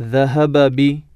ذهب بي